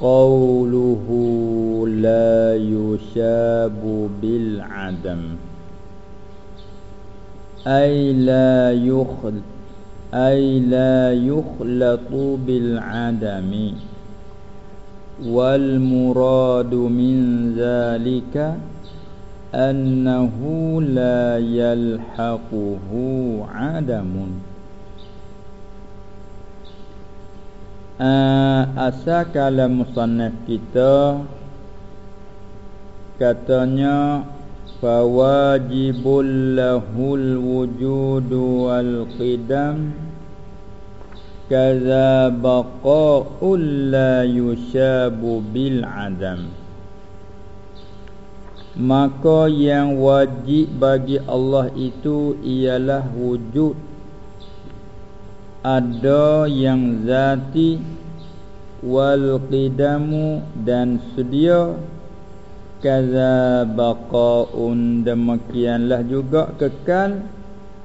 qawluhu la yushabu bil adam ay la yukhl ay la yukhlatu bil adami wal muradu min zalika annahu la yalhaquhu adamun uh, asal kalam musannaf kita katanya fawajibul lahul wujudu wal qidam kaza baqa'ul la yushabu bil adam maka yang wajib bagi Allah itu ialah wujud ada yang zati wal qidamu dan sedia. Kaza baqaun demikianlah juga kekal.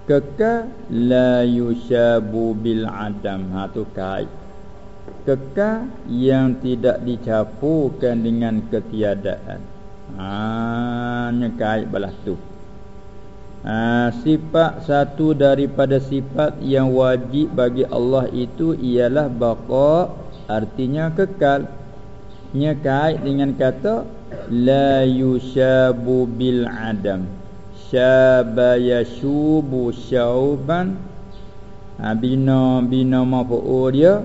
Kekal la yushabu bil adam. Ha tu kait. Kekal yang tidak dicampurkan dengan ketiadaan. Ha nya balas tu ha, Sifat satu daripada sifat yang wajib bagi Allah itu ialah baqa Artinya kekal. Nya kait dengan kata la yushabu bil adam. Syaba yashubu syauban. Ha, bina bina mafu'ul dia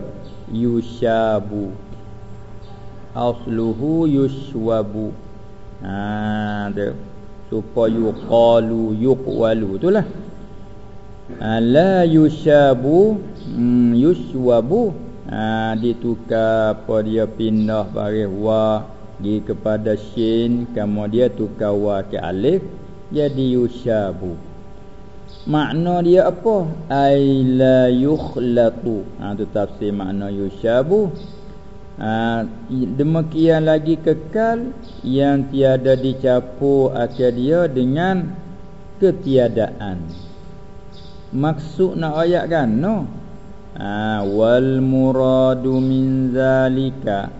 yushabu. Asluhu yushwabu ha tu supaya yuqalu yuqwalu. Itulah. Ha, la yushabu hmm, yushwabu. Ha, ditukar apa dia pindah baris wa pergi kepada shin kemudian tukar wa ke alif jadi yushabu. Makna dia apa? Ai la yukhlatu ha tu tafsir makna yushabu ha, demikian lagi kekal yang tiada dicampur akal dia dengan ketiadaan. Maksud nak ayat kan no? Ha, wal muradu min zalika.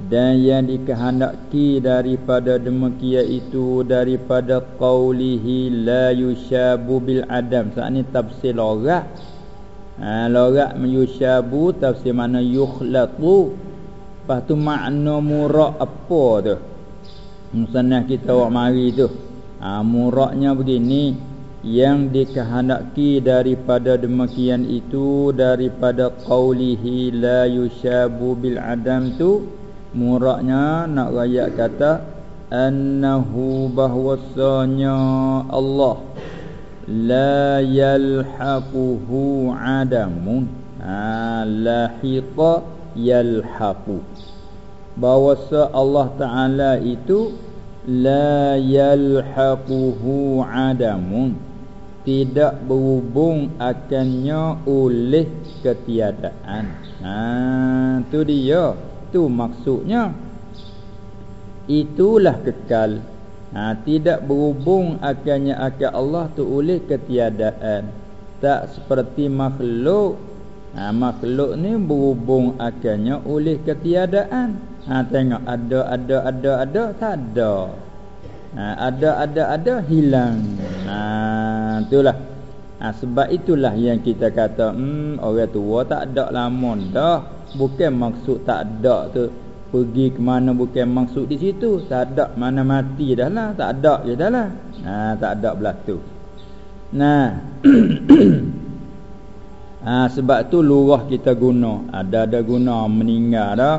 Dan yang dikehendaki daripada demikian itu daripada qaulihi la yushabu bil adam. Saat ni tafsir logat ha logat yushabu tafsir mana yukhlatu lepas tu makna murak apa tu? Musannah kita awak mari tu. Ha muraknya begini yang dikehendaki daripada demikian itu daripada qaulihi la yushabu bil adam tu muraknya nak rakyat kata annahu bahwasanya Allah la yalhaquhu adamun. Ha lahiqa yalhaqu. Bahwasa Allah taala itu la yalhaquhu adamun. Tidak berhubung akannya oleh ketiadaan. Ha tu dia. Itu maksudnya. Itulah kekal. Ha, tidak berhubung akannya akal Allah tu oleh ketiadaan. Tak seperti makhluk ha, makhluk ni berhubung akannya oleh ketiadaan. Ha, tengok ada ada ada ada tak ada. Ha, ada ada ada hilang. Ha, itulah. Ha, sebab itulah yang kita kata hmm, orang tua tak ada lama dah. Bukan maksud tak ada tu. Pergi ke mana bukan maksud di situ. Tak ada mana mati dah lah. Tak ada je dah lah. Ha, tak ada belah tu. Nah ha, sebab tu lurah kita guna. Ada ada guna meninggal dah.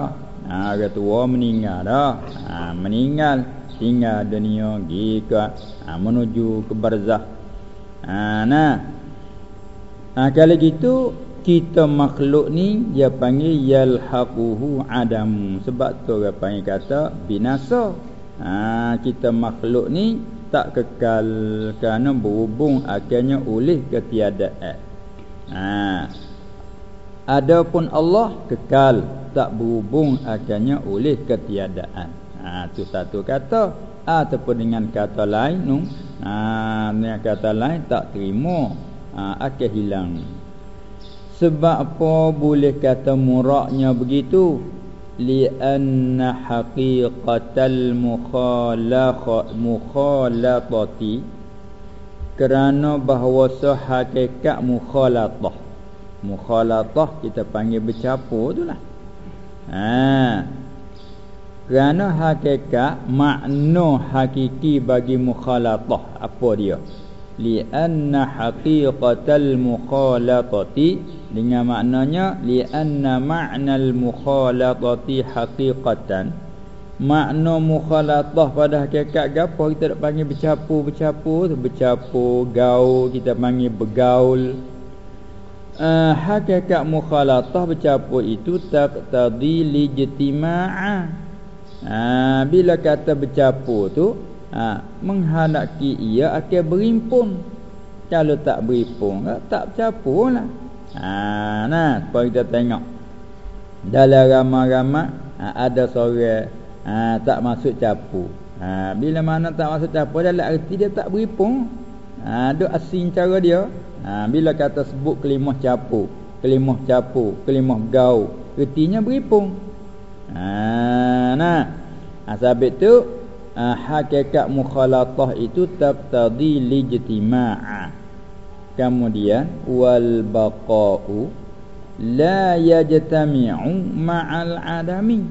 Ha, orang tua meninggal dah. Ha, meninggal tinggal dunia ke ha, menuju ke barzah ha, nah. Ha, kalau gitu kita makhluk ni dia panggil yalhaquhu adam. Sebab tu orang panggil kata binasa. Ha, kita makhluk ni tak kekal kerana berhubung akhirnya oleh ketiadaan Ha. Adapun Allah kekal tak berhubung akannya oleh ketiadaan. Ha tu satu kata ataupun dengan kata lain nun ha dengan kata lain tak terima ha akan hilang. Sebab apa boleh kata muraknya begitu? Lianna haqiqatal mukhalaqa mukhalatati kerana bahawa hakikat mukhalatah. Mukhalatah kita panggil bercampur itulah ha. Kerana hakikat makna hakiki bagi mukhalatah apa dia? Li anna haqiqatal mukhalatati dengan maknanya li anna ma'nal mukhalatati haqiqatan makna mukhalatah pada hakikat gapo? Kita nak panggil bercampur-bercampur tu bercampur gaul kita panggil bergaul. Uh, hakikat mukhalatah bercampur itu taqtadi li jtima'a uh, bila kata bercampur tu ha, Menghendaki ia akan berimpun. Kalau tak berimpun Tak bercampur lah. Ha, Nah, kita tengok. Dalam ramah-ramah ha, Ada seorang ha, Tak masuk capur. Ha, Bila mana tak masuk capur Dalam arti dia tak berimpun ha, Ada asing cara dia. Ha, Bila kata sebut kelimah capur Kelimah capur Kelimah gau Artinya berimpun ha, Nah ha, Sebab tu uh, hakikat mukhalatah itu taqtadi lijtima'a. Kemudian wal baqa'u la yajtami'u ma'al adami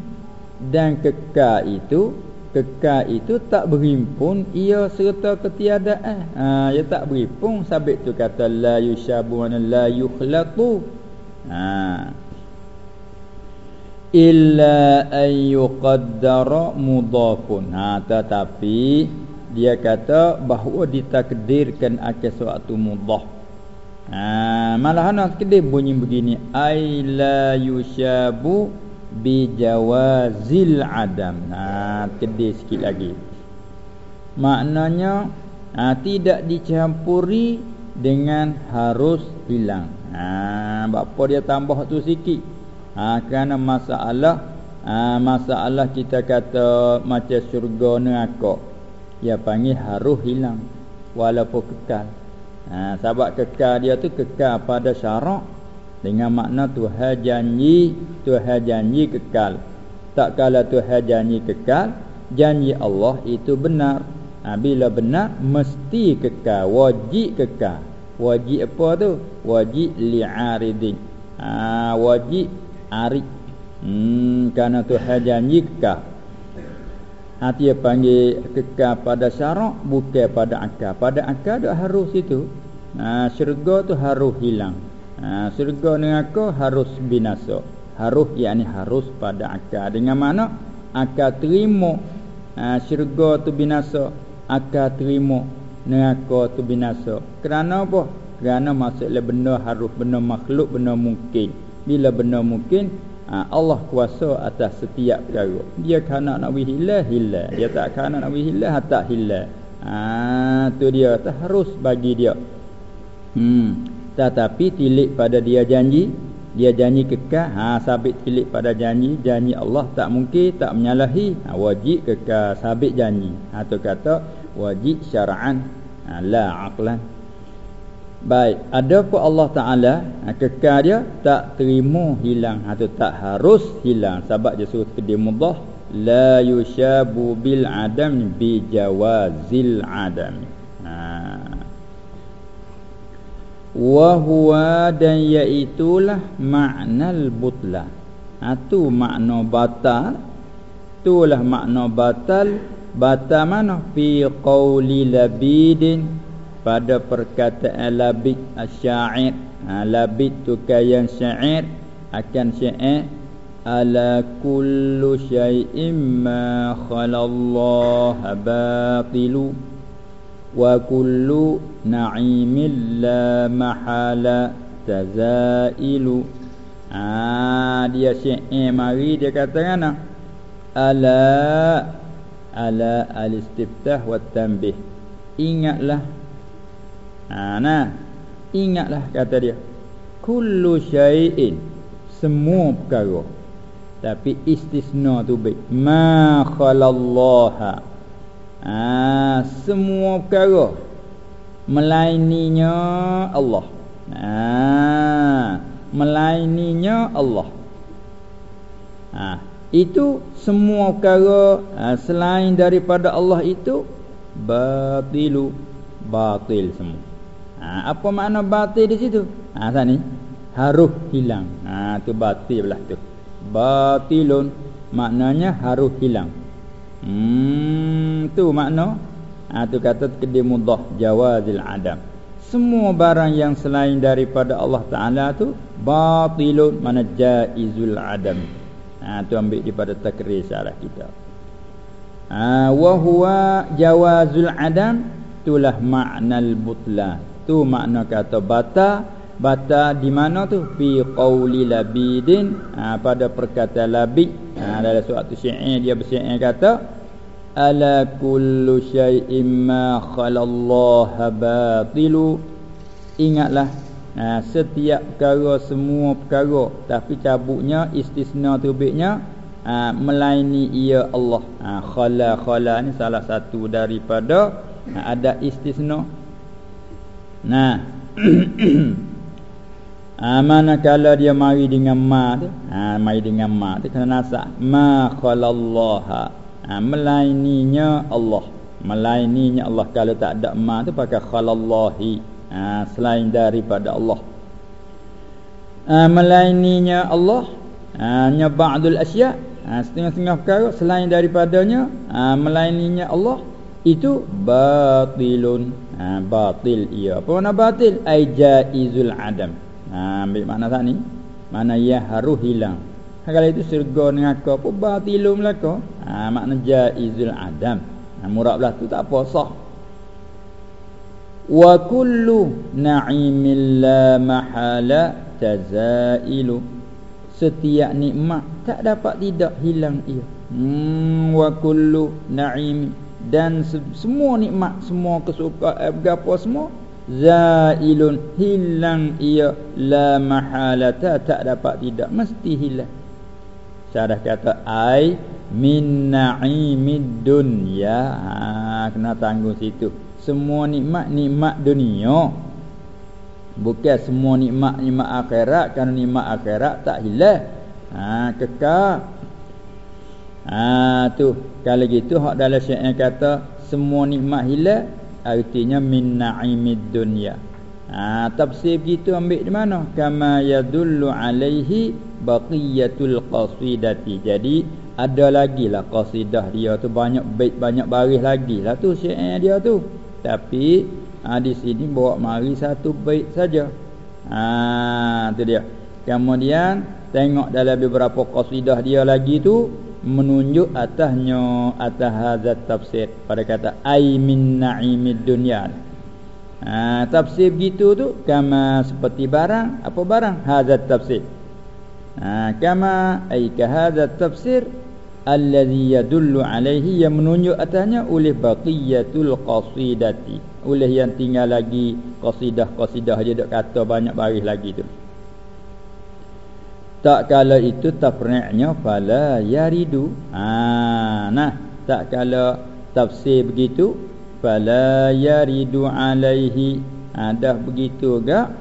dan kekal itu kekal itu tak berhimpun ia serta ketiadaan. Ha ia tak berhimpun sabit tu kata la yushabu wa la yukhlaqu. Ha. Illa an yuqaddara mudhafun ha tetapi dia kata bahawa ditakdirkan akan suatu mudhaf ha malahan nak takdir bunyi begini ai la yushabu bi jawazil adam. Ha takdir sikit lagi. Maknanya ha, tidak dicampuri dengan harus hilang. Ha apa dia tambah tu sikit? Ha, Kerana masalah ha, Masalah kita kata Macam syurga neraka Dia panggil haruh hilang. Walaupun kekal. Ha, Sebab kekal dia tu kekal pada syarak Dengan makna Tuhan janji Tuhan janji kekal. Tak kala Tuhan janji kekal Janji Allah itu benar. Ha, Bila benar Mesti kekal Wajib kekal. Wajib apa tu? Wajib li'aridin. Ha, Wajib arik hmm kerana Tuhan janji kekal. Hati dia panggil kekal pada syarak bukan pada akal. Pada akal dah harus itu. Ha syurga tu harus hilang ha syurga neraka harus binasa. Harus yakni harus pada akal. Dengan mana? Akal terima. Ha syurga tu binasa. Akal terima neraka tu binasa. Kerana apa? Kerana maksudnya benda harus benda makhluk benda mungkin. Bila benar mungkin ha, Allah kuasa atas setiap perkara. Dia kana nak wi hilah dia tak kana nak wi hilah tak hilah ha tu dia. Tak harus bagi dia. Hmm tetapi tilik pada dia janji dia janji kekal. Ha sabit tilik pada janji janji Allah tak mungkin tak menyalahi. Ha, wajib kekal sabit janji. Ha tu kata wajib syar'an. Ha, la aqlan. Baik, ada pun Allah Taala ha, kekal dia tak terima hilang. Atau ha, tak harus hilang. Sebab dia suruh kedir mudah la yushabu bil adam bi jawazil adam. Ha. Wa huwa dan iaitulah maknal butlah. Ha tu makna batal. Itulah makna batal. Batal mana fi qauli labidin pada perkataan labid asyair ha, labid tu kayan syair akan syair ala kullu syai'in ma khalallahu batilu wa kullu na'imin la mahala tazailu ah dia syair mari dia kata kan ala ala al-istiftah wa tanbih ingatlah Ha nah. Ingatlah kata dia. Kullu syai'in semua perkara. Tapi istisna tu baik. Ma khalallaha. Ha semua perkara melaininya Allah. Ha melaininya Allah. ha, itu semua perkara ha, selain daripada Allah itu batilu batil semua. Ha, apa makna batil di situ? Ha sini harus hilang. Ha tu batil belah tu. Batilun maknanya harus hilang hmm tu makna? Ha tu kata kedai mudah jawazil adam. Semua barang yang selain daripada Allah Taala tu batilun mana jaizul adam. Ha tu ambil daripada takrir syarah kita. Wa huwa jawazul adam itulah maknal butlan tu makna kata bata bata di mana tu? Fi qauli labidin. Ha, pada perkataan labid. Ha, dalam suatu syair dia bersyair kata ala kullu syai'in ma khalallaha batilu. Ingatlah ha, setiap perkara semua perkara tapi cabuknya istisna tubiknya ha, melaini ia Allah. Ha, khala khala ni salah satu daripada ha, ada istisna. Nah ha, manakala dia mari dengan ma tu? Ha, mari dengan ma tu. Kena nasak ma khalallaha. Ha, melaininya Allah. Melaininya Allah. Kalau tak ada ma tu pakai khalallahi. Ha, selain daripada Allah. Ha, melaininya Allah. Ha, ba'dul asya. Ha, setengah-setengah perkara selain daripadanya. Ha, melaininya Allah. Itu batilun. Ha, batil ia apa makna batil? Ai jaizul adam ha, ambil makna tak ni? Mana ia harus hilang. Kalau itu syurga dengan kau apa batilum lah kau ha, makna jaizul adam. Ha, murad belah tu tak apa sah. Wa kullu na'imil la mahala tazailu. Setiap nikmat tak dapat tidak hilang ia. Hmm, wa kullu na'im. Dan semua nikmat semua kesukaan eh, apa semua zailun hilang ia la mahalata tak dapat tidak mesti hilang Syarah kata ai min na'imid dunya. Ha kena tanggung situ. Semua nikmat nikmat dunia. Bukan semua nikmat nikmat akhirat kan nikmat akhirat tak hilang. Ha kekal. Ha tu kalau gitu hak dalam syair kata semua nikmat hilang artinya min na'imid dunya. Ha tafsir begitu ambil di mana? Kama yadullu alaihi baqiyatul qasidati. Jadi ada lagi lah qasidah dia tu. Banyak bait banyak baris lagi lah tu syair dia tu. Tapi ha, di sini bawa mari satu bait saja. Ha tu dia. Kemudian tengok dalam beberapa qasidah dia lagi tu menunjuk atasnya atas hazat tafsir. Pada kata ai min naimid dunya. Ha, tafsir begitu tu kama seperti barang apa barang? Hazat tafsir. Ha, kama ay ka hadha tafsir alladhi yadullu alaihi yang menunjuk atasnya oleh baqiyatul qasidati. Oleh yang tinggal lagi qasidah-qasidah dia dak kata banyak baris lagi tu tak kala itu tafri'nya fala yaridu. Ha nah tak kala tafsir begitu fala yaridu alaihi. Ha, begitu gak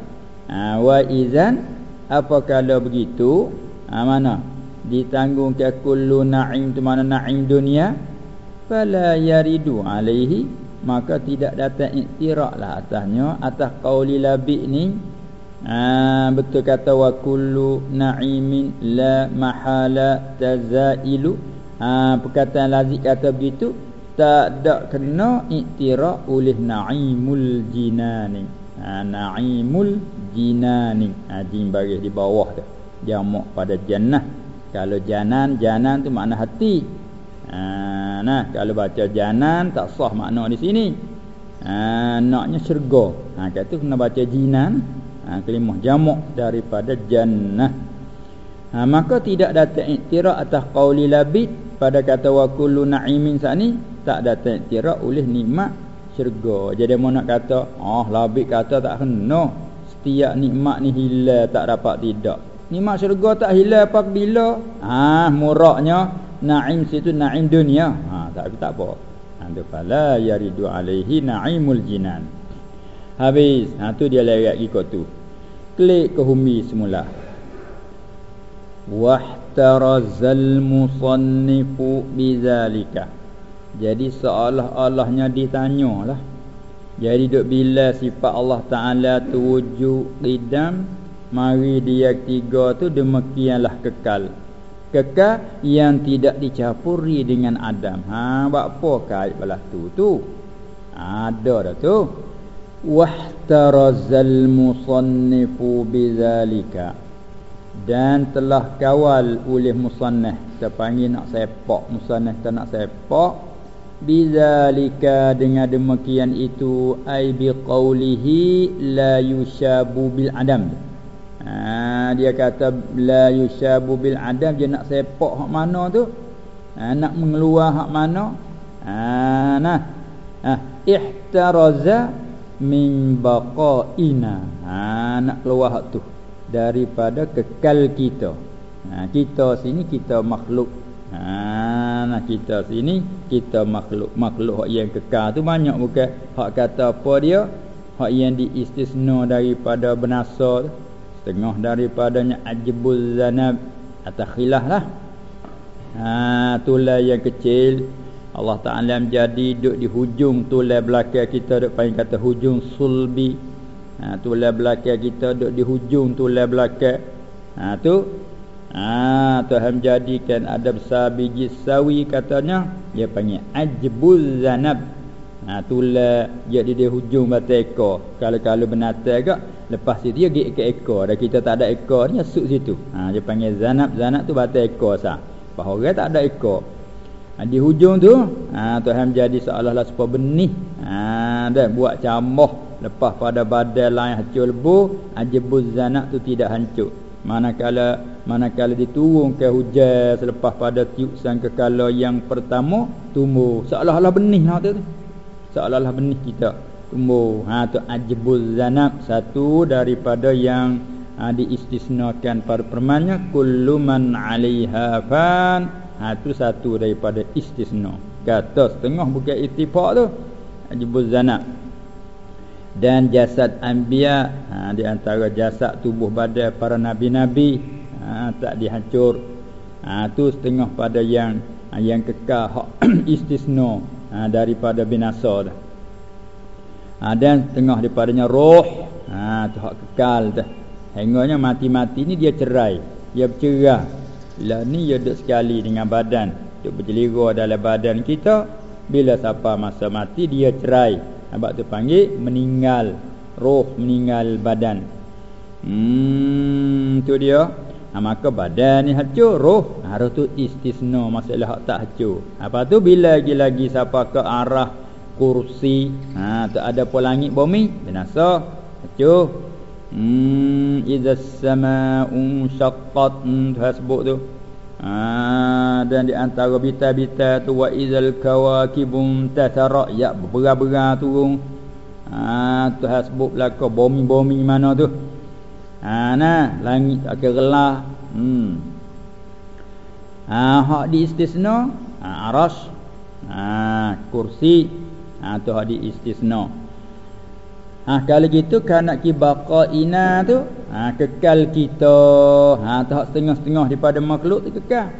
ha, wa izan apa kalau begitu? Ha, mana? Ditanggung ke kullu na'im tu mana na'im dunia? Fala yaridu alaihi. Maka tidak datang iktirak lah atasnya atas qauli labi ni ha, betul kata wa kullu na'imin la mahala tazailu. Ha, perkataan lazik kata begitu tak ada kena iktirak oleh na'imul jinani. Ha, Na'imul jinani. Ha, Jin baris di bawah tu. Jamak pada jannah. Kalau janan, janan tu makna hati. Ha, Nah, kalau baca janan tak sah makna di sini. Ha, Naknya syurga. Ha, Kata kena baca jinan ha, Kelimah jamak daripada jannah ha, Maka tidak datang iktirak atas qawli labid Pada kata wa kullu na'imin saat ni Tak datang iktirak oleh nikmat syurga. Jadi mau nak kata, ah labik kata tak kena. Setiap nikmat ni hilang tak dapat tidak. Nikmat syurga tak hilang apa bila? Ah muraknya naim situ naim dunia. Ha tak tak apa. Anda fala yaridu alaihi naimul jinan. Habis, ha tu dia lagi ikut tu. Klik ke humi semula. Wah wahtarazal musannifu bizalika. Jadi seolah-olahnya ditanyalah. Jadi duk bila sifat Allah Taala tu wujud qidam mari dia tiga tu demikianlah kekal. Kekal yang tidak dicampuri dengan Adam. Ha apa kait belah tu tu? Ada dah tu wahtarazal musannifu bizalika dan telah kawal oleh musannaf kita panggil nak sepak. Musannaf tak nak sepak. Bizalika dengan demikian itu ai biqaulihi la yushabu bil adam. Ha, dia kata la yushabu bil adam dia nak sepak hak mana tu? Ha, nak mengeluar hak mana? Ha, nah. Ha, ihtaraza min baqaina. Ha nak keluar hak tu. Daripada kekal kita. Ha kita sini kita makhluk. Ha nak kita sini kita makhluk. Makhluk hak yang kekal tu banyak bukan hak kata apa dia? Hak yang diistisna daripada benasa setengah daripadanya ajbul zanab. Atau khilaf lah. Ha tulai yang kecil Allah Ta'ala menjadi duduk di hujung tulai belakang kita duduk panggil kata hujung sulbi. Ha, tulai belakang kita duduk di hujung tulai belakang. Ha, tu ha, Tuhan menjadikan ada besar biji sawi katanya dia panggil ajbul zanab. Ha, tulai dia di, hujung batu ekor. Kalau-kalau benata agak lepas itu dia pergi ke ekor. Dan kita tak ada ekor ni asuk situ. Ha, dia panggil zanab. Zanab tu batu ekor sah. Bahawa orang tak ada ekor ha, di hujung tu ha, Tuhan menjadi seolah-olah sebuah benih. Ha, dan buat camah lepas pada badan lain hancur lebu ajibuz zanak tu tidak hancur. Manakala manakala diturun ke hujan selepas pada tiup sang kekala yang pertama tumbuh. Seolah-olah benih lah tu. Seolah-olah benih kita tumbuh. Ha tu ajibuz zanak satu daripada yang ha, diistisnakan pada permanya kullu man 'alaiha fan ha, Itu satu daripada istisna. Kata setengah bukan itifak tu Ajibul zanak Dan jasad anbiya ha, Di antara jasad tubuh badan para nabi-nabi ha, Tak dihancur. Ha, setengah pada yang ha, Yang kekal hak istisna ha, Daripada binasa dah ha, Dan setengah daripadanya roh ha, Itu hak kekal dah Hingga mati-mati ni dia cerai Dia bercerah lah ni dia duduk sekali dengan badan. Duduk berjelira dalam badan kita. Bila siapa masa mati dia cerai. Sebab tu panggil meninggal. Roh meninggal badan. Hmm tu dia. Ha, Maka badan ni hancur Roh. Ha, Roh tu istisna masalah hak tak hancur. Apa tu bila lagi-lagi siapa ke arah kursi ha, Tak ada pun langit bumi Binasa Hancur Hmm idza as-samaa'u shaqqat hmm, sebut tu. Ha, dan di antara bita-bita tu wa idzal kawakibum tasara ya berbera-bera turun. Ha tu sebut belaka bumi-bumi mana tu. Ha nah langit akan relah. Hmm. Ha hak di istisna ha, arash. Ha kursi. Ha tu hak di istisna. Ha kalau gitu kana ki baqaina tu ha kekal kita ha tak setengah-setengah daripada makhluk tu kekal.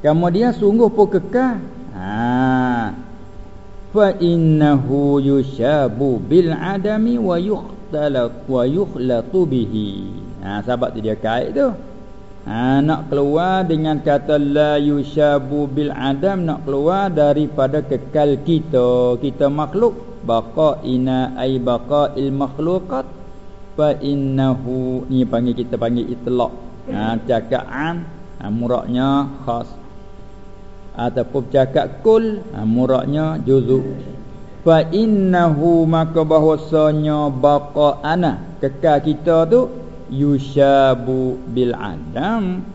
Kemudian sungguh pun kekal. Ha fa innahu yushabu bil adami wa yukhtalaq wa yukhlatu bihi. Ha sebab tu dia kait tu. Ha nak keluar dengan kata la yushabu bil adam nak keluar daripada kekal kita, kita makhluk baqaina ay baqail makhluqat fa innahu ni panggil kita panggil itlaq. Ha cakap am ha, muraknya khas. Ataupun cakap kul ha, muraknya juzu fa innahu maka bahwasanya baqaana kekal kita tu yushabu bil adam.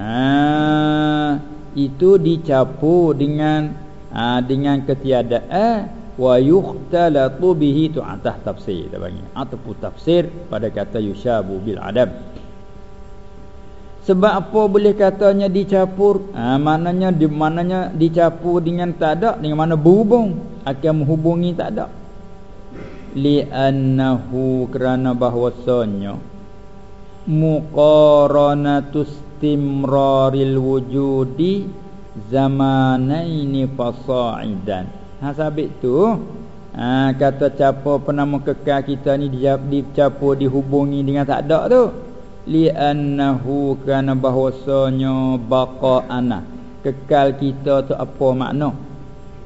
Ha itu dicampur dengan ha, dengan ketiadaan wa yukhtalatu bihi tu. Atas tafsir kita panggil. Ataupun tafsir pada kata yushabu bil adam. Sebab apa boleh katanya dicampur? Ha, maknanya di mananya dicampur dengan tak ada dengan mana berhubung? Akan menghubungi tak ada. Li annahu kerana bahwasanya muqaranatus istimraril wujudi zamanaini fasa'idan ha sabit tu ha, kata capa penama kekal kita ni dia dicapur dihubungi dengan tak ada tu. Li annahu kana bahwasanya baqa ana kekal kita tu apa makna?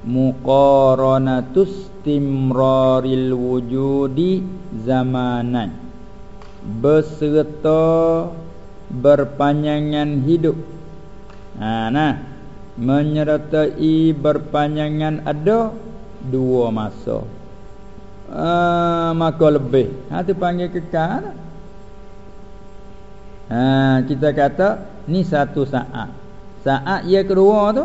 Muqaranatus istimraril wujudi zamanan. Beserta berpanjangan hidup. Ha, nah menyertai berpanjangan ada dua masa. Ha, maka lebih. Ha tu panggil kekal. Ha kita kata ni satu saat. Saat yang kedua tu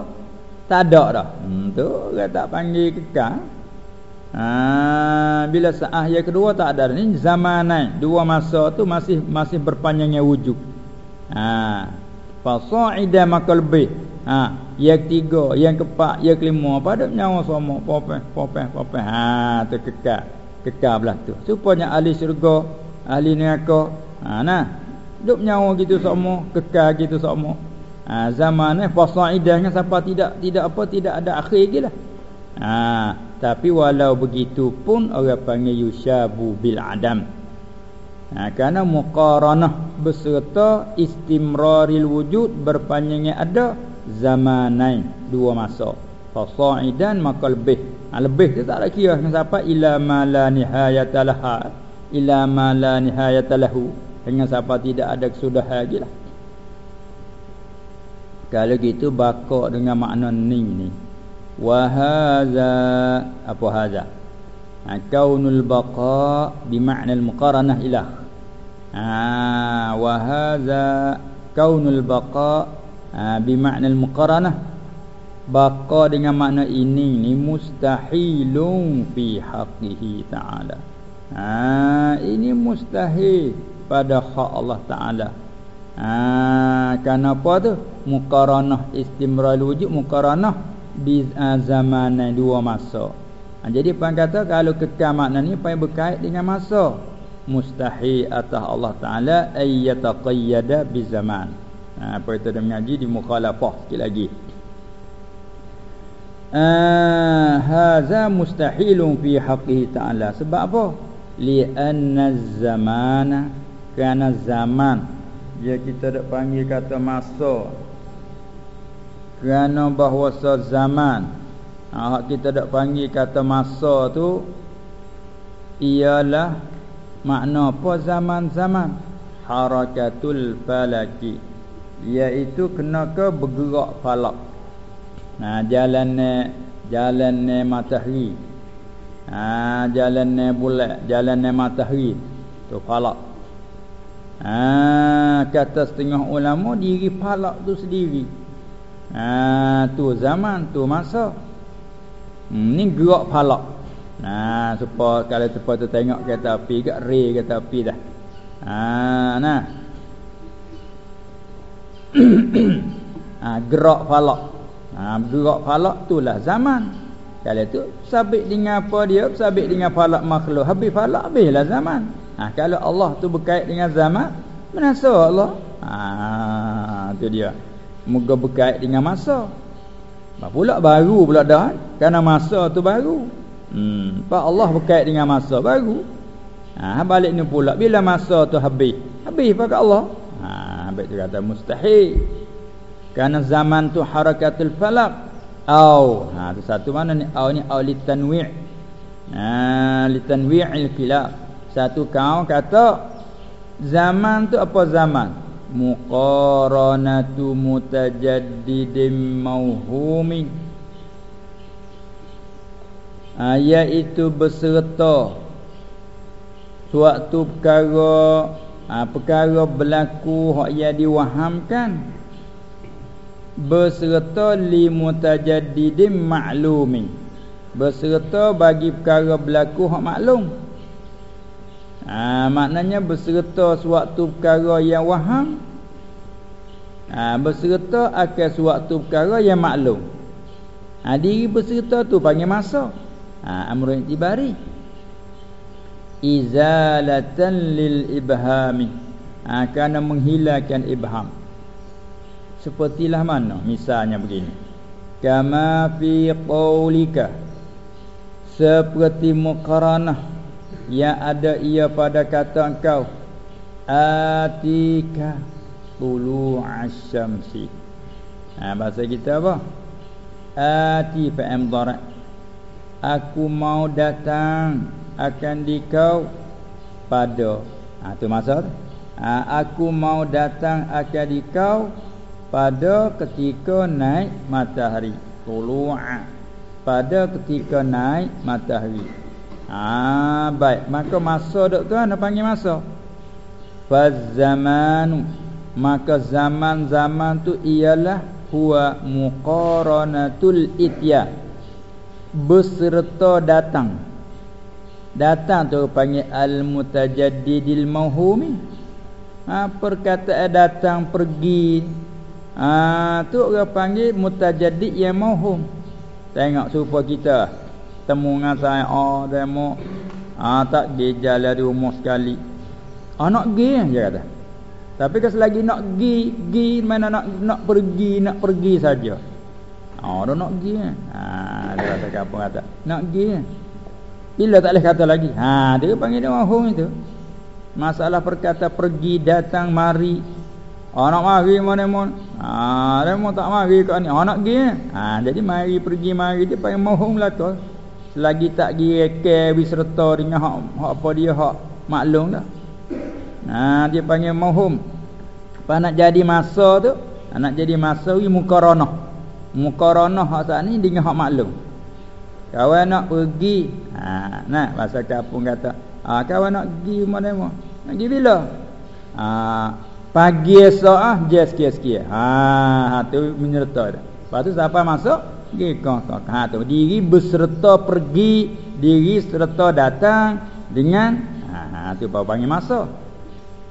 tak ada dah. Hmm, tu tak panggil kekal. Ha, bila saat yang kedua tak ada ni zamanan dua masa tu masih masih berpanjangnya wujud. Ha fasa'ida maka lebih. Ha. Yang ketiga yang keempat yang kelima. Pada nyawa semua popeh popeh popeh. Ha tu kekal kekal belah tu. Supaya ahli syurga ahli neraka. Ha nah. Duk nyawa gitu semua kekal gitu semua ha zaman eh fasa'idahnya siapa tidak tidak apa tidak ada akhir lagi lah. Ha. Tapi walau begitu pun orang panggil yusyabu bil adam Ha, kerana muqaranah beserta istimraril wujud berpanjangnya ada zamanain dua masa. Fasaidan maka lebih. Ha, lebih tu tak ada kira dengan siapa ila ma la nihayata laha. Ila ma la nihayata lahu. Dengan siapa tidak ada kesudahan lagi lah. Kalau gitu bakok dengan makna ni ni. Wa hadza apa hadza? Ha, kaunul baqa bimakna al-muqaranah ilah. Ha wa kaunul baqa ha, bimakna al-muqaranah. Baqa dengan makna ini ni mustahilun fi haqqihi ta'ala. Ha ini mustahil pada hak Allah taala. Ha kenapa tu? Muqaranah istimrar wujud muqaranah di uh, zaman dua masa ha, Jadi pang kata kalau kekal makna ni Payah berkait dengan masa. Mustahil atas Allah Ta'ala Ayyataqayyada bizaman. Ha, Apa itu dia mengaji? Di mukhalafah sikit lagi. Ah, Haza mustahilun fi haqqihi ta'ala. Sebab apa? Lianna zamana Kerana zaman. Dia kita dah panggil kata masa. Kerana bahawa zaman ha, kita dak panggil kata masa tu ialah makna apa zaman-zaman? Harakatul falaki. Iaitu kena ke bergerak falak. Nah ha, jalan jalan matahari. Ha jalan bulan jalan matahari. Tu falak. Ha kata setengah ulama diri falak tu sendiri. Ha tu zaman tu masa hmm, Ni gerak palak Nah, supaya kalau tempat tu tengok kereta api kat ray kereta api dah. Ha, nah. ha, gerak falak. Ha, gerak falak itulah zaman. Kalau tu sabit dengan apa dia? Sabit dengan falak makhluk. Habis falak habislah zaman. Ha, kalau Allah tu berkait dengan zaman, menasa Allah. Ha, tu dia. Moga berkait dengan masa. Apa pula baru pula dah Kerana masa tu baru. Hmm. Pak Allah berkait dengan masa baru. Ha, Balik ni pula Bila masa tu habis? Habis pak Allah. Ha, Habis tu kata mustahil. Kerana zaman tu harakatul falak. Au. Ha, tu satu mana ni? Au ni au litanwi' ha, Litanwi'il filak Satu kau kata Zaman tu apa zaman muqaranatu mutajaddidin mauhumin ayat itu beserta suatu perkara ha, perkara berlaku hak yang diwahamkan. Beserta li mutajaddidin ma'lumin beserta bagi perkara berlaku hak maklum ha, maknanya beserta suatu perkara yang waham. Ha, berserta akan suatu perkara yang maklum. Ha, diri berserta tu panggil masa. Ha, amrun tibari izalatan lil ibhami. Ha, kerana menghilangkan ibham. Sepertilah mana misalnya begini. Kama fi qaulika seperti muqaranah yang ada ia pada kata engkau atika tulu asyamsi. Ha bahasa kita apa? Ati fa'am dharat aku mau datang akan dikau pada. Ha tu maksud? Ha, aku mau datang akan dikau pada ketika naik matahari. Tulu'a. Pada ketika naik matahari ah baik. Maka masa dok tu ana panggil masa? Fazamanu. Maka zaman-zaman tu ialah huwa muqaranatul itya. Beserta datang. Datang tu panggil al mutajaddidil mauhumi ha, perkataan datang pergi. Ah tu orang panggil mutajaddid yang mauhum. Tengok supaya kita temu dengan saya oh demo ah tak pergi jalan di rumah sekali. Ah nak pergi je kata. Tapi kalau selagi nak pergi, pergi mana nak nak pergi, nak pergi saja. Oh dah nak pergi. Ah dia kata apa kata? Nak pergi. Bila tak boleh kata lagi. Ha dia panggil dia mauhum itu. Masalah perkata pergi, datang, mari Oh nak mari mana mon? Ah, dia mau tak mari kat ni. Oh nak pergi. Ha, jadi mari pergi mari dia pakai mohon lah Selagi tak pergi ke wisrata dengan hak, hak apa dia hak maklum dah. Nah, dia panggil mohon. Pas nak jadi masa tu, nak jadi masa wi mukaranah. Mukaranah hak saat ni dengan hak maklum. Kawan nak pergi. Ha, nah bahasa kapung kata, ah kawan nak pergi mana mo? Nak pergi bila? Ah, Pagi esok ah je sikit-sikit. Ha ha tu menyerta dah. Lepas tu siapa masuk? Kong. Ha tu diri berserta pergi, diri serta datang dengan ha ha tu baru panggil masuk.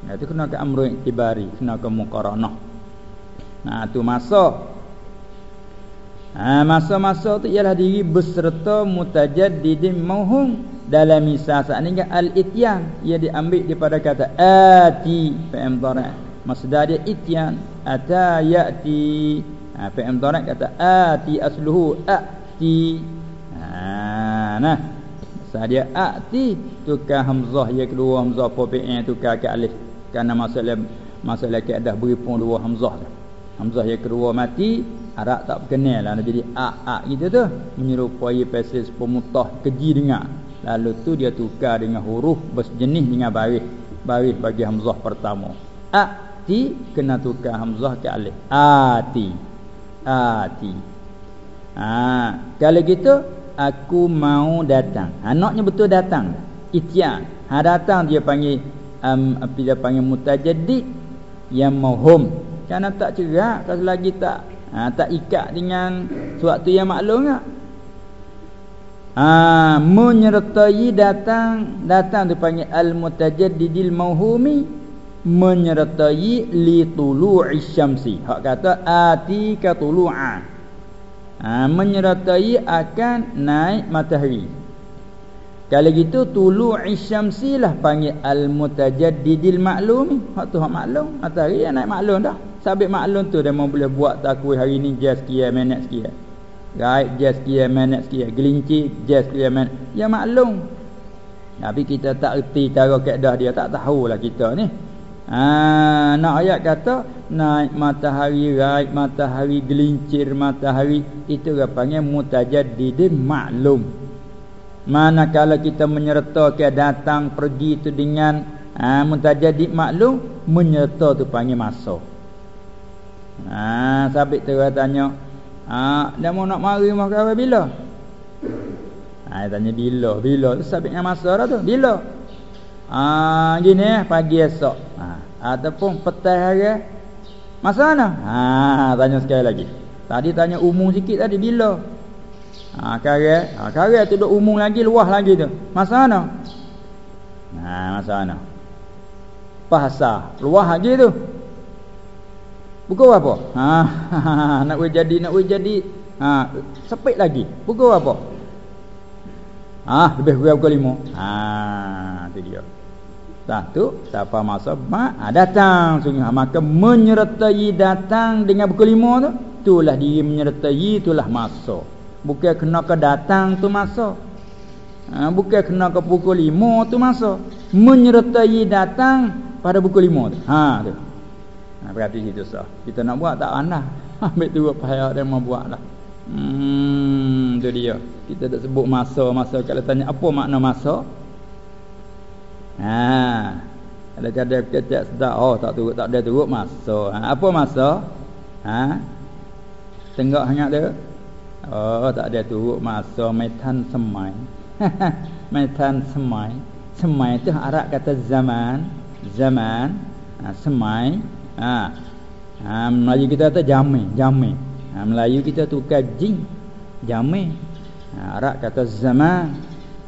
Ha tu kena ke amru tibari, kena ke muqaranah. Ha tu masuk. Ha masa-masa tu ialah diri berserta mutajaddidin mauhum dalam misal saat ni kan al-ityan ia diambil daripada kata ati Masdar dia ityan ata yati. Ha fi'il mudhari kata ati asluhu ati. Ha nah. Dia ati tukar hamzah ya kedua hamzah apa fi'il tukar ke alif. Karena masalah masalah kaedah beri pun dua hamzah tu. Hamzah yang kedua mati Arab tak berkenal lah jadi a a gitu tu menyerupai pasal pemutah keji dengar lalu tu dia tukar dengan huruf bersejenis dengan baris baris bagi hamzah pertama ati kena tukar hamzah ke alif ati ati ha kalau gitu aku mau datang. Anaknya betul datang. Ityan ha datang dia panggil um, apa dia panggil mutajaddid yang mauhum kerana tak cerak kalau lagi tak ha, tak ikat dengan suatu yang maklum tak ha, menyertai datang datang dia panggil al mutajaddidil mauhumi menyertai li tulu'i syamsi hak kata ati ka tulu'a. Ha, menyertai akan naik matahari. Kalau gitu tulu'i syamsi lah panggil al mutajaddidil maklum hak tu hak maklum. Matahari yang naik maklum dah. Sabit maklum tu dia mau boleh buat takui hari ni just sekian minit sekian. Right, just sekian minit sekian. Gelinci, just sekian minit. Ya maklum. Tapi kita tak erti cara keadaan dia. Tak tahulah kita ni Ha, nak ayat kata naik matahari raib matahari gelincir matahari itu dia panggil mutajaddid maklum. Manakala kita menyerta ke datang pergi itu dengan ha, mutajaddid maklum menyerta tu panggil masuk. Ha sabit tu tanya ha dia mau nak mari mau kawan bila? Ha tanya bila bila? Sabitnya masa dah tu bila? Ah gini eh pagi esok. Ataupun petang hari masa mana? Ha tanya sekali lagi. Tadi tanya umum sikit tadi bila? Ha kare, ha kare tu duk umum lagi luah lagi tu. Masa mana? Ha masa mana? Bahasa luah lagi tu. Pukul apa? Ha nak we jadi nak we jadi ha sepit lagi. Pukul apa? Ha, lebih kurang pukul 5. Ha, tu dia. Satu, siapa masa mak ha, datang sungguh maka menyertai datang dengan buku lima tu, itulah dia menyertai itulah masa. Bukan kena ke datang tu masa. Ha, bukan kena ke pukul lima tu masa. Menyertai datang pada pukul lima tu. Ha tu. Ha, berarti situ sah. Kita nak buat tak anah. Ambil tu payah dia mau buat lah. Hmm, tu dia. Kita tak sebut masa-masa kalau tanya apa makna masa? Ha. Ada kada kecek sedap oh tak turut tak ada turut masa. Ha, apa masa? Ha? Tenggak hangat dia. Oh tak ada turut masa metan semai. metan semai. Semai tu Arab kata zaman, zaman, ha, semai. Ha. Ha, Melayu kita kata jami, jami. Ha, Melayu kita tukar jing, jami. Ha, Arab kata zaman.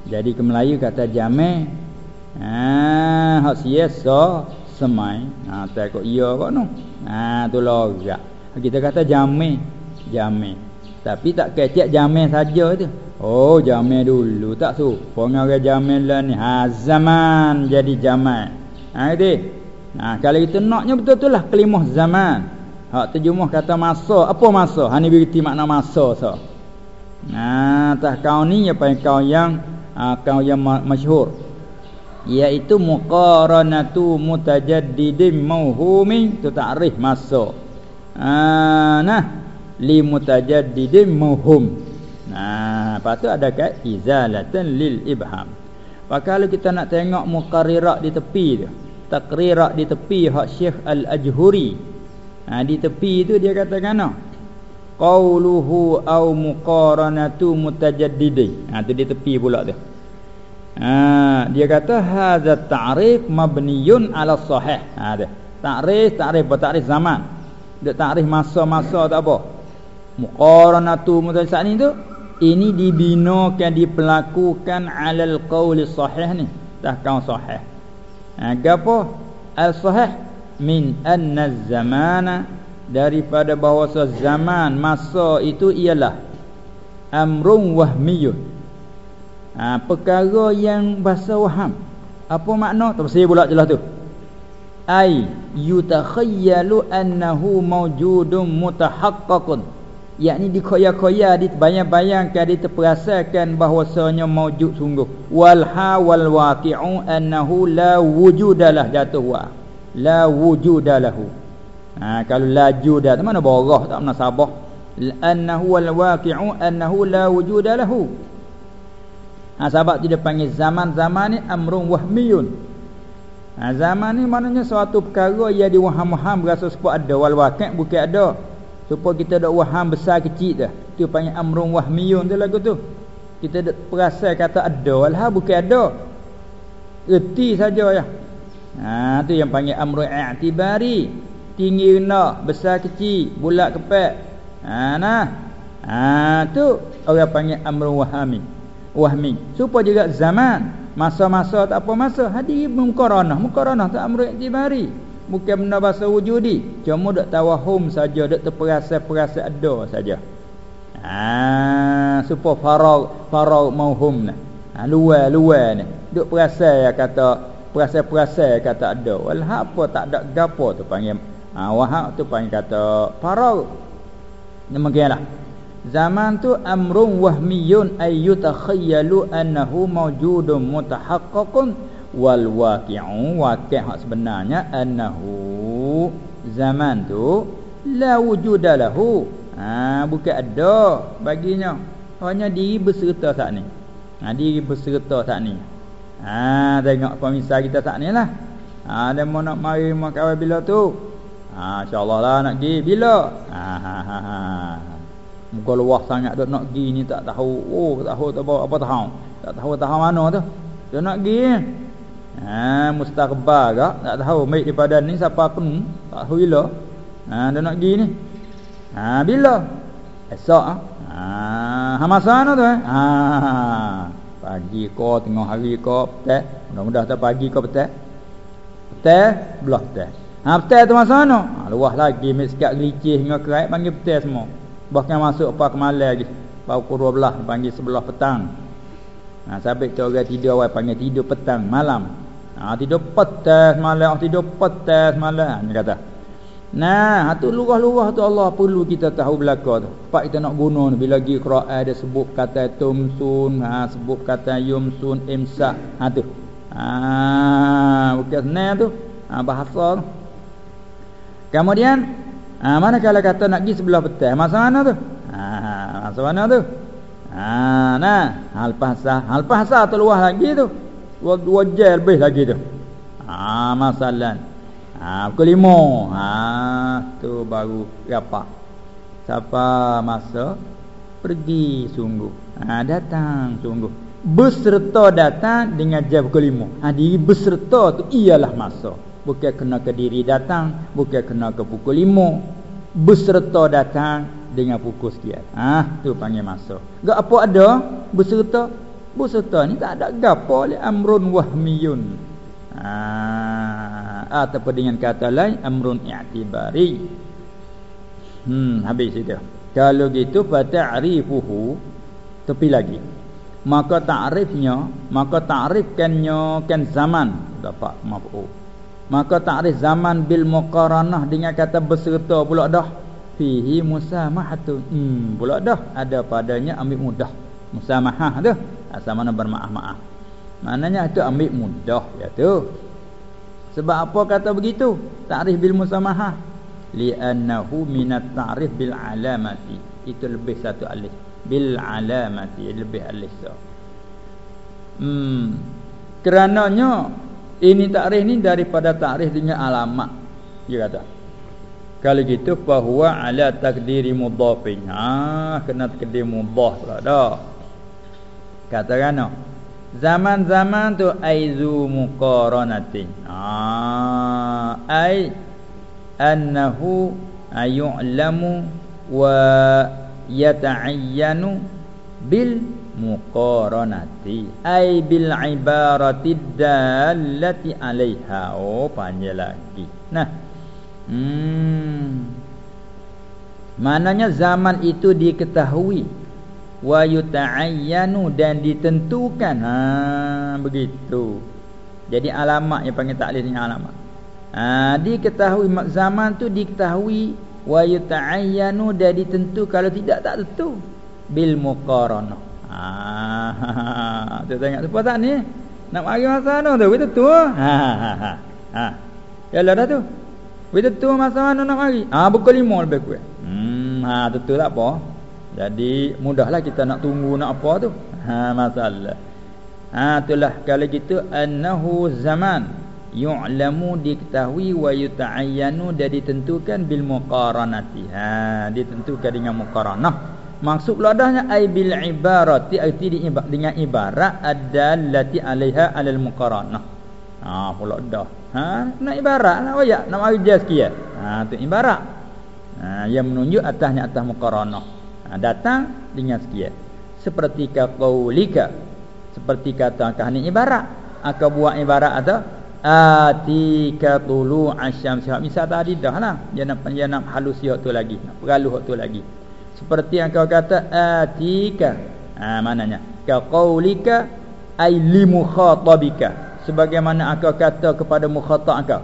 Jadi ke Melayu kata jami. Ha hak siasa semai. Ha tak kok iya kok no. Ha tu logak. Kita kata jamin, jamin. Tapi tak kecek jamin saja tu. Oh jamin dulu tak su. Pengen orang jamin lah ni. Ha zaman jadi jamin. Ha itu. Ha kalau kita naknya betul-betul lah kelimah zaman. Hak terjemah kata masa. Apa masa? Ha ni berarti makna masa so. Nah, tah kau ni apa kau yang ha, kau yang masyhur iaitu muqaranatu mutajaddidin mauhumin. Tu ta'rif masa ha, nah. Li mutajaddidin mauhum. Nah lepas tu ada kat izalatan lil ibham. Kalau kita nak tengok muqarrirat di tepi tu takrirat di tepi hak Syekh Al-Ajhuri. Ha, di tepi tu dia kata kana qauluhu au muqaranatu mutajaddidin. Ha tu di tepi pula tu Ha, dia kata hadza ta'rif mabniyun ala sahih. Ha dia. Ta'rif, ta'rif ta'rif zaman. Dia ta'rif masa-masa tak apa. Muqaranatu mutasaat ni tu ini dibinakan diperlakukan alal qauli sahih ni. Dah kau sahih. Ha gapo? Al sahih min anna zamana daripada bahawa zaman masa itu ialah amrun wahmiyun ha, perkara yang bahasa waham. Apa makna? Tafsir pula jelas tu. Ai yutakhayyalu annahu mawjudun mutahaqqaqun. Yakni dikoya-koya dibayang-bayangkan diterperasakan bahwasanya maujud sungguh. Wal ha wal waqi'u annahu la wujudalah jatuh wa. La wujudalahu. Ha kalau la juda mana borah tak sabah. Annahu wal waqi'u annahu la wujudalahu Ha, sebab dia panggil zaman-zaman ni amrun wahmiyun. Ha, zaman ni maknanya suatu perkara yang diwaham-waham berasa sebab ada wal waqi' bukan ada. Supaya kita ada waham besar kecil dah. Tu panggil amrun wahmiyun tu lagu tu. Kita dak perasa kata ada walha bukan ada. Erti saja ya. Ha tu yang panggil amrun i'tibari. Tinggi rendah, besar kecil, bulat kepek. Ha nah. Ha tu orang panggil amrun wahami wahmi. Supaya juga zaman. Masa-masa tak apa masa. Hadir mukaranah. Mukaranah tak amru iktibari bukan benda bahasa wujudi. Cuma dak tawahum saja. Dak terperasa-perasa ada saja. Ah supaya farag farag mauhum nah ha, luar luar ni. Duk perasa ya kata perasa-perasa kata ada. Wal apa tak ada gapo tu panggil. Ah wahab tu panggil kata farag demikianlah Zaman tu amrun wahmiyun ay yutakhayyalu annahu mawjudun mutahaqqaqun wal waqi'u waqi' hak sebenarnya annahu. Zaman tu la wujuda lahu. Ha bukan ada baginya. Hanya diri berserta saat ni. Ha diri berserta saat ni. Ha tengok pemisah kita saat ni lah. Ha ada mau nak mari mau kawan bila tu? Ha insyaallah lah nak pergi. Bila? Ha ha ha, ha. Muka luah sangat dok nak pergi ni tak tahu. Oh, tak tahu tak apa, apa tahu. Tak tahu tahu mana tu. Dia nak pergi. Ha, mustaqbal gak? Tak tahu mai daripada ni siapa pun tak tahu bila. Ha, dia nak pergi ni. Ha, bila? Esok ah. Ha, ha masa mana tu eh? Ha, pagi ko tengah hari ko petang. Mudah-mudah tak pagi ko petang. Petang belah petang. Ha, petang tu masa mana? Ha, luah lagi miskat gelicih hingga kerai panggil petang semua. Bahkan masuk apa ke malam lagi. Pukul 12 panggil sebelah petang. Ha, sampai tu orang tidur awal panggil tidur petang malam. Ha tidur petas malam, tidur petas malam dia kata. Nah, tu lurah-lurah tu Allah perlu kita tahu belaka tu. Pak kita nak guna ni bila lagi Quran ada sebut kata tumsun, ha sebut kata yumsun, imsak. Ha tu. Ha bukan senang tu. Ha bahasa tu. Kemudian ha mana kalau kata nak pergi sebelah petai, masa mana tu? Ha masa mana tu? Ha nah, hal pasah, hal pasah tu luah lagi tu. Dua, dua jam lebih lagi tu. Ha masalah. Ha pukul 5. Ha tu baru apa? Siapa masa pergi sungguh. Ha datang sungguh. Berserta datang dengan jam pukul 5. Ha diri berserta tu ialah masa. Bukan kena ke diri datang, bukan kena ke pukul 5. Berserta datang dengan pukul sekian. Ha tu panggil masa. Gak apa ada berserta? Berserta ni tak ada gapo oleh amrun wahmiyun. Ha, ataupun dengan kata lain amrun i'tibari. Hmm, habis itu. Kalau gitu fata'rifuhu tepi lagi. Maka ta'rifnya, maka ta'rifkannya kan zaman dapat maf'ul. Maka ta'rif zaman bil muqaranah dengan kata berserta pula dah fihi musamahatun. Hmm, pula dah ada padanya ambil mudah. Musamahah tu asal mana bermaaf-maaf. Maknanya itu ambil mudah ya tu. Sebab apa kata begitu? Ta'rif bil musamahah. Li'annahu minat ta'rif bil alamati. Itu lebih satu alif. Bil alamati lebih alif so. Hmm. Kerananya ini ta'rif ni daripada ta'rif dengan alamat. Dia kata. Kalau gitu bahwa ala takdiri mudhafin. Ha, kena takdir mudhaf pula dah. Kata kan? Zaman-zaman tu aizu muqaranatin. Ah, ai annahu ayu'lamu wa yata'ayyanu bil muqaranati ai bil ibarati dallati alaiha. Oh panjang lagi. Nah. Hmm. Maknanya zaman itu diketahui. Wa yuta'ayyanu dan ditentukan. Ha begitu. Jadi alamat yang panggil taklid dengan alamat ha diketahui zaman tu diketahui wa yuta'ayyanu dan ditentu kalau tidak tak tentu. Bil muqaranah ha tu tengok siapa tak ni? Nak mari masa mana tu betul tu ha ha ha ha. Ya lah dah tu. Betul tu masa mana nak mari. Ha pukul 5 lebih kurang. Hmm ha betul tak apa. Jadi mudahlah kita nak tunggu nak apa tu. Ha masalah. Ha itulah kalau gitu annahu zaman yu'lamu diketahui wa yuta'ayyanu dan ditentukan bil muqaranati. Ha ditentukan dengan muqaranah. Maksud ladahnya ai bil ibarati arti dengan ibarat adallati alaiha alal muqaranah. Ha pula dah. Ha nak ibarat nak wayak nak mari dia sikit. Ha tu ibarat. Ha yang menunjuk atasnya atas muqaranah ha, datang dengan sekian seperti qaulika seperti kata kah ni ibarat akan buat ibarat atau atika tulu asyam sihat misal tadi dah lah dia nak dia nak halus tu lagi nak peraluh tu lagi seperti yang kau kata atika. Ha, mananya ka qaulika ai limukhatabika sebagaimana aku kata kepada mukhatab kau.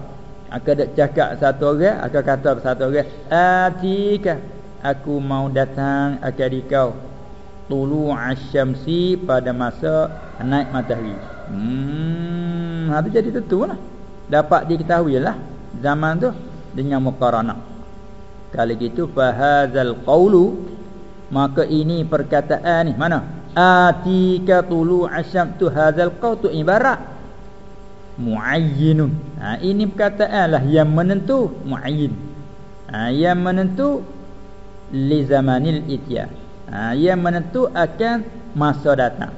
Aku dak cakap satu orang aku kata satu orang atika aku mau datang akan dikau tulu asyamsi pada masa naik matahari. Hmm ha jadi tentu lah. Dapat diketahui lah zaman tu dengan muqaranah kalau gitu fahazal qawlu maka ini perkataan ni mana? Atika tulu asyam tu hazal qaw tu ibarat. Muayyinun. Ha ini perkataan lah yang menentu muayyin. Ha yang menentu li zamanil itya ha, yang menentu akan masa datang.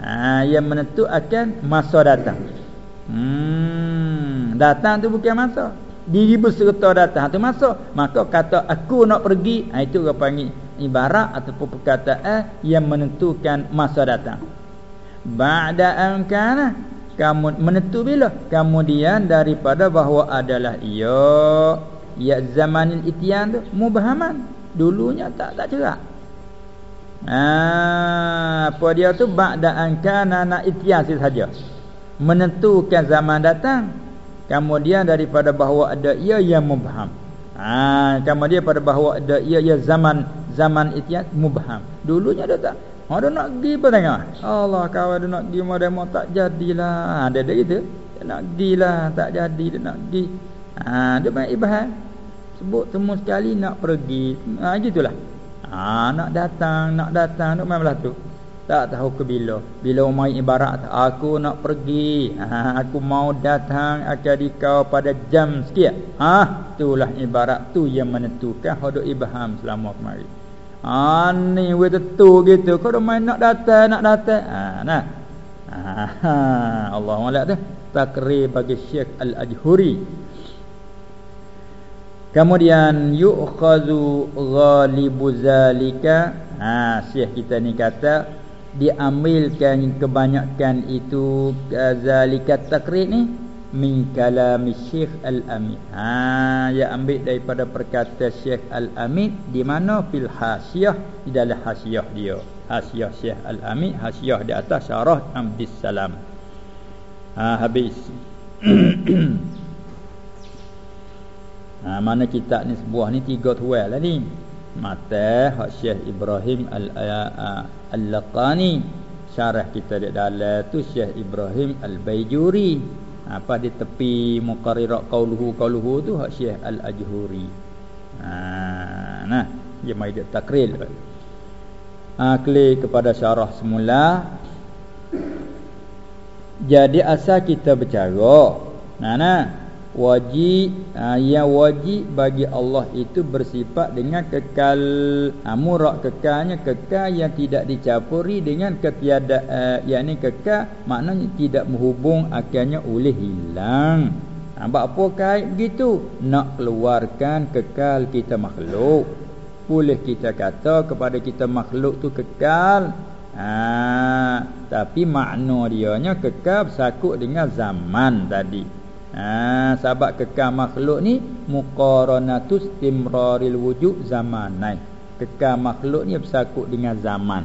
Ha, yang menentu akan masa datang. Hmm, datang tu bukan masa diri berserta datang. Tu masa maka kata aku nak pergi. Ha, itu orang panggil ibarat ataupun perkataan yang menentukan masa datang. Ba'da an kana kamu menentu bila? Kemudian daripada bahawa adalah ia ya zamanil ityan tu mubhaman dulunya tak tak cerak. Ha apa dia tu? Ba'da an kana na ityan saja menentukan zaman datang kemudian daripada bahawa ada ia yang mubham. Ha kemudian pada bahawa ada ia yang zaman zaman itu mubham. Dulunya ada tak. Ada nak pergi apa tengok Allah kau ada nak pergi mau tak jadilah. Ada ada gitu. Dia nak pergilah tak jadi dia nak pergi. Ha dia banyak ibahat sebut temu sekali nak pergi. Ha gitulah. Ha nak datang nak datang nak main belah tu tak tahu ke bila. Bila umai ibarat aku nak pergi. Ha, aku mau datang akan dikau pada jam sekian. Ha itulah ibarat tu yang menentukan hodok ibham selama kemari. Ha ni we tentu gitu. Kau dah main nak datang nak datang. Ha nah. Ha, Allah malak dah. Takrir bagi Syekh Al-Ajhuri. Kemudian yu'khazu ghalibu zalika. Ha Syekh kita ni kata diambilkan kebanyakan itu zalikat takrir ni min kalam Syekh Al-Amin. Ha ya ambil daripada perkata Syekh Al-Amin di mana fil hasyiah di dalam hasyiah dia. Hasyiah Syekh Al-Amin, hasyiah di atas syarah Abdus Salam. Ha habis. ha mana kitab ni sebuah ni tiga tuai lah ni. Mata hak Syekh Ibrahim Al-Ayat Al-Laqani Syarah kita di dalam tu Syekh Ibrahim Al-Bayjuri Apa di tepi Muqarirat Qauluhu Qauluhu tu Hak Syekh Al-Ajhuri. Ha, Nah Dia main dia takril. Ha, Klik kepada syarah semula. Jadi asal kita bercara. Nah nah wajib ha, yang wajib bagi Allah itu bersifat dengan kekal ha, murak kekalnya kekal yang tidak dicampuri dengan ketiadaan uh, yakni kekal maknanya tidak menghubung akhirnya oleh hilang. Ha, apa kait begitu? Nak keluarkan kekal kita makhluk. Boleh kita kata kepada kita makhluk tu kekal. Ha, tapi makna dianya kekal sakut dengan zaman tadi Ha, sebab kekal makhluk ni muqaranatus timraril wujud zamanai. Kekal makhluk ni bersakut dengan zaman.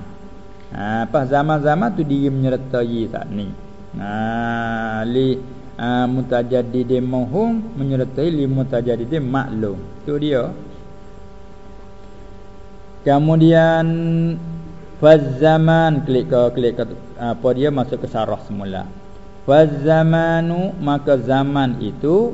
Ha, apa zaman-zaman tu dia menyertai saat ni. Ha, li ha, mutajaddidin mahum menyertai li mutajaddidin maklum. Tu dia. Kemudian faz zaman klik ke klik ke apa dia masuk ke sarah semula. Fazamanu maka zaman itu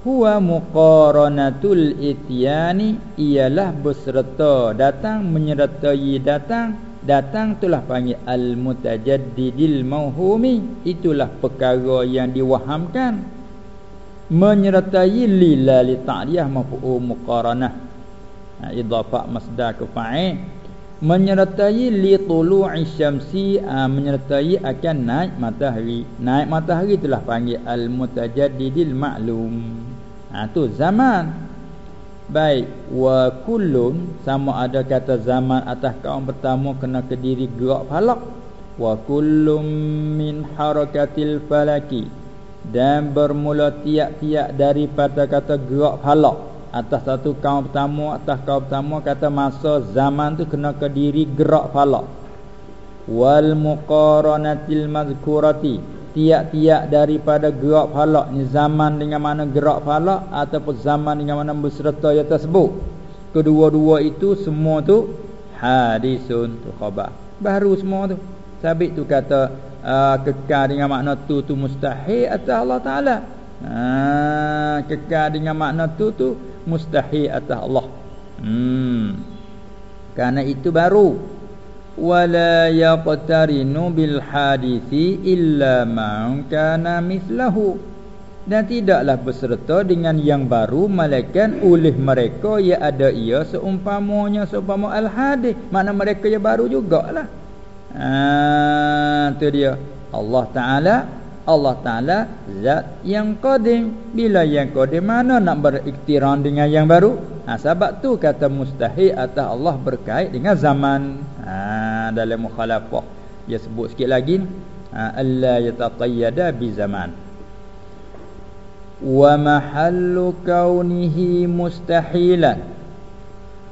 huwa muqaranatul ityani ialah berserta datang menyertai datang datang itulah panggil al mutajaddidil mauhumi itulah perkara yang diwahamkan. Menyertai lila li ta'diyah maf'ul muqaranah. Ha, idafah masdar ke fa'il menyertai li tulu'i syamsi uh, menyertai akan naik matahari. Naik matahari itulah panggil al mutajaddidil ma'lum. Ha tu zaman. Baik wa kullun sama ada kata zaman atas kaum pertama kena ke diri gerak falak wa kullum min harakatil falaki dan bermula tiap-tiap daripada kata gerak falak atas satu kaum pertama atas kaum pertama kata masa zaman tu kena ke diri gerak falak. Wal muqaranatil mazkurati. Tiap-tiap daripada gerak falak ni zaman dengan mana gerak falak ataupun zaman dengan mana berserta yang tersebut. Kedua-dua itu semua tu hadisun tu khabar. Baru semua tu. Sabit tu kata uh, kekal dengan makna tu tu mustahil atas Allah Taala. Ha, kekal dengan makna tu tu mustahil atas Allah. Hmm. Karena itu baru. Wala yaqtarinu bil hadisi illa man kana mithlahu. Dan tidaklah berserta dengan yang baru malaikat oleh mereka yang ada ia seumpamanya seumpama al hadis mana mereka yang baru jugalah. Ha tu dia. Allah taala Allah Ta'ala zat yang qadim. Bila yang qadim mana nak beriktiran dengan yang baru? Ha, Sebab tu kata mustahil atas Allah berkait dengan zaman. Ha, Dalam mukhalafah. Dia sebut sikit lagi. Ha, Allah yataqayyada bi zaman. Wa mahallu kaunihi mustahilan.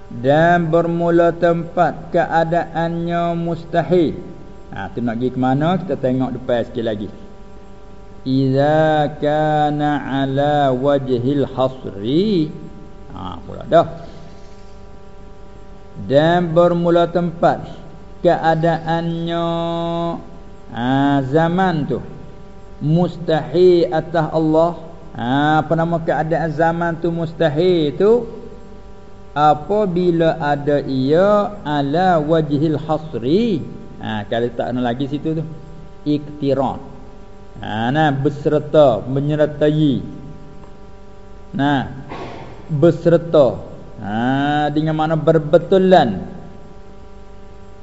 Dan bermula tempat keadaannya mustahil. Ha, tu nak pergi ke mana? Kita tengok depan sikit lagi idza kana ala wajhil hasri. Ha pula dah. Dan bermula tempat. Keadaannya ha, zaman tu. Mustahil atas Allah. Ha, apa nama keadaan zaman tu mustahil tu? Apabila ada ia ala wajhil hasri. Ha, kalau tak ada lagi situ tu. Iktiran ha, nah berserta menyertai. Nah berserta. Ha, dengan mana berbetulan.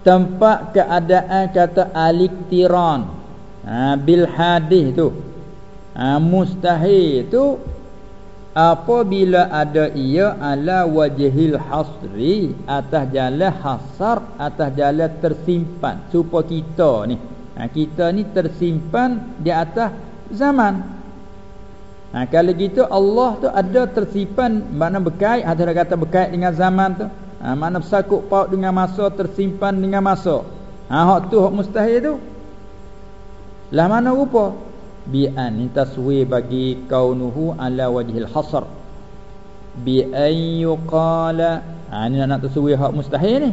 Tempat keadaan kata aliktiran. Ha, bil hadis tu. Ha, mustahil tu apabila ada ia ala wajhil hasri atas jalan hasar atas jalan tersimpan. Supaya kita ni ha, kita ni tersimpan di atas zaman Ha, kalau gitu Allah tu ada tersimpan mana berkait ada kata berkait dengan zaman tu. Ha, mana bersakut paut dengan masa tersimpan dengan masa. Ha hak tu hak mustahil tu. Lah mana rupa? Bi an taswi bagi kaunuhu ala wajhil hasr. Bi ay yuqala. Ha ni nak taswi hak mustahil ni.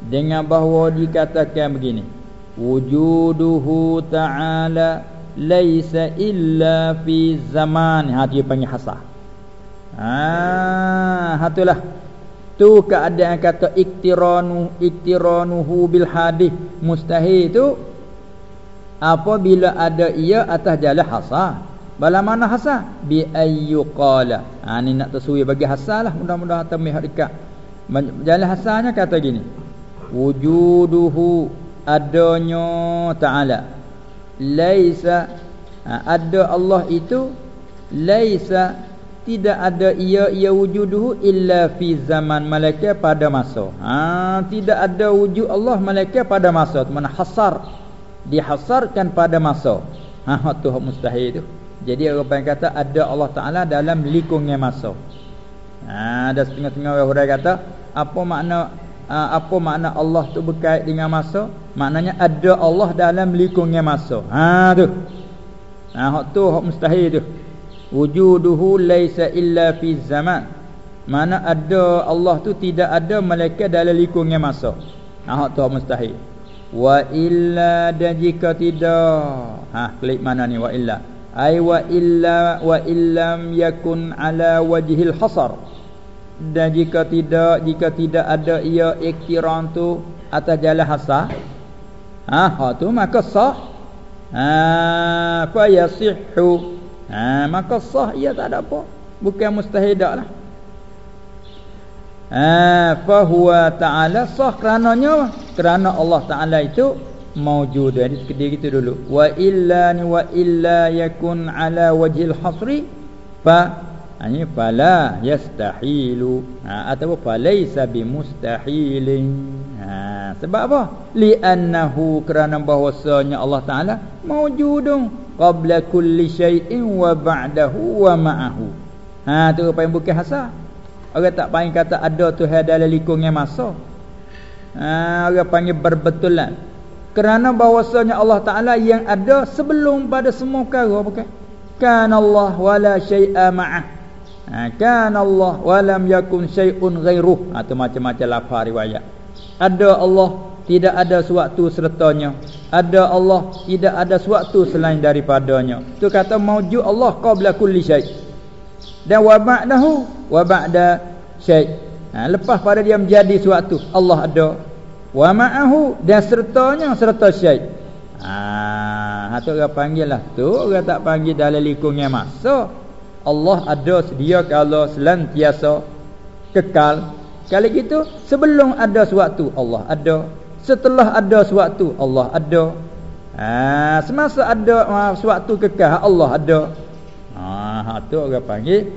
Dengan bahawa dikatakan begini. Wujuduhu ta'ala laisa illa fi zaman. Ha dia panggil hasah. Ha hatulah tu keadaan kata iktiranu iktiranuhu bil hadis. Mustahil tu apabila ada ia atas jalan hasah. Bala mana hasah? Bi ayyuqala ha ni nak tersuai bagi hasah lah. Mudah-mudahan tamih dekat. Jalan hasahnya kata gini. Wujuduhu adanya ta'ala. Laisa ha, ada Allah itu laisa tidak ada ia ia wujuduhu illa fi zaman malaikat pada masa. Ha tidak ada wujud Allah malaikat pada masa. Mana hasar. Dihasarkan pada masa. Ha tu mustahil itu. Jadi orang yang kata ada Allah taala dalam lingkungan masa. Ha ada setengah-setengah orang kata apa makna ha, apa makna Allah tu berkait dengan masa? Maknanya ada Allah dalam lingkungan masa. Ha tu. Ha hak tu hak mustahil tu. Wujuduhu laisa illa fi zaman. Mana ada Allah tu tidak ada malaikat dalam lingkungan masa. Ha hak tu hak mustahil. Wa illa dan jika tidak. Ha klik mana ni wa illa? Ai wa illa wa illam yakun ala wajhil hasar dan jika tidak jika tidak ada ia iktiran tu atas jalan hasa ha ha tu maka sah. Ha fa yasihhu. Ha maka sah ia tak ada apa. Bukan mustahil dak lah. Ha fa huwa ta'ala sah kerananya kerana Allah taala itu maujud jadi sekedar gitu dulu. Wa illa ni wa illa yakun ala wajhil hasri fa ini fala yastahilu. Ha, atau falaisa bimustahilin. Ha, sebab apa? Li'annahu kerana bahwasanya Allah taala maujudun qabla kulli syai'in wa ba'dahu wa ma'ahu. Ha tu apa yang bukan hasar. Orang tak panggil kata ada tu dalam lingkungan masa. Ha orang panggil berbetulan. Kerana bahwasanya Allah taala yang ada sebelum pada semua perkara bukan? Kan Allah wala syai'a ma'ah ha, kan Allah walam yakun syai'un ghairuh. Atau ha, macam-macam lafaz riwayat. Ada Allah tidak ada sesuatu sertanya ada Allah tidak ada sesuatu selain daripadanya. Tu kata maujud Allah qabla kulli syai. Dan wa ba'dahu wa ba'da syai. Ha, lepas pada dia menjadi sesuatu Allah ada. Wa ma'ahu dan sertanya serta syai. Ah, ha, tu orang panggil lah. Tu orang tak panggil dalam lingkungan masa Allah ada sedia kalau selantiasa kekal. Kalau gitu sebelum ada sesuatu Allah ada. Setelah ada sesuatu Allah ada. Ha, semasa ada uh, sesuatu kekal Allah ada. Ha, tu orang panggil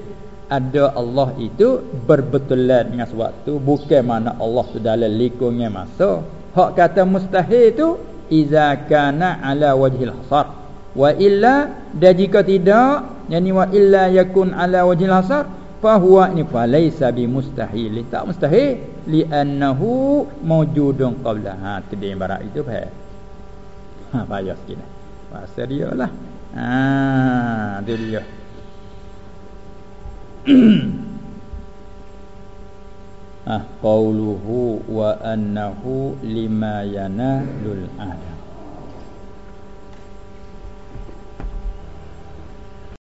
ada Allah itu berbetulan dengan sesuatu bukan mana Allah dalam lingkungan masa. Hak kata mustahil itu iza kana ala wajhil hasar wa illa dan jika tidak yani wa illa yakun ala wajhil hasar fa huwa ni fa laisa bi mustahil tak mustahil li annahu mawjudun qabla. Ha kedai barat itu faham? Ha payah sikit bahasa dia lah. Ah, tu dia. ah qauluhu wa annahu lima yanalul adam